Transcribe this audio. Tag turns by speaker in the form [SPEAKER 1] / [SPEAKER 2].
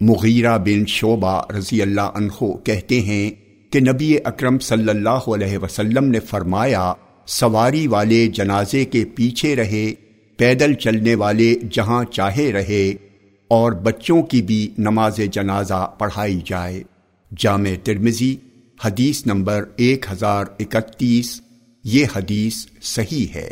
[SPEAKER 1] مغیرہ بن شعبہ رضی اللہ عنہ کہتے ہیں کہ نبی اکرم صلی اللہ علیہ وسلم نے فرمایا، سواری والے جنازے کے پیچھے رہے، پیدل چلنے والے جہاں چاہے رہے، اور بچوں کی بھی نماز جنازہ پڑھائی جائے۔ جامع ترمزی حدیث نمبر ایک ہزار اکتیس، یہ حدیث صحیح ہے۔